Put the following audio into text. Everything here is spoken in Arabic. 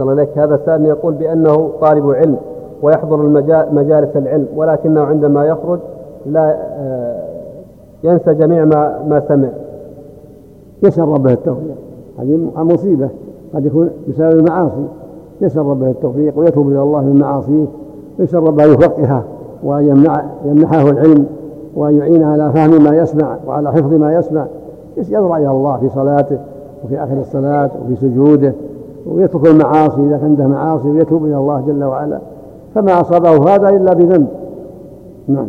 أحسن إليك. هذا سائل يقول بأنه طالب علم ويحضر مجالس العلم ولكنه عندما يخرج لا آه، ينسى جميع ما ما سمع. يسأل ربه التوفيق. هذه مصيبة. قد يكون بسبب المعاصي. يسأل ربه التوفيق ويتوب إلى الله من معاصيه يسأل ربه أن يفقهه وأن يمنحه العلم وأن يعينه على فهم ما يسمع وعلى حفظ ما يسمع. يضرع إلى الله في صلاته وفي آخر الصلاة وفي سجوده. ويترك المعاصي إذا كان عنده معاصي ويتوب إلى الله جل وعلا. فما أصابه هذا إلا بذنب. نعم.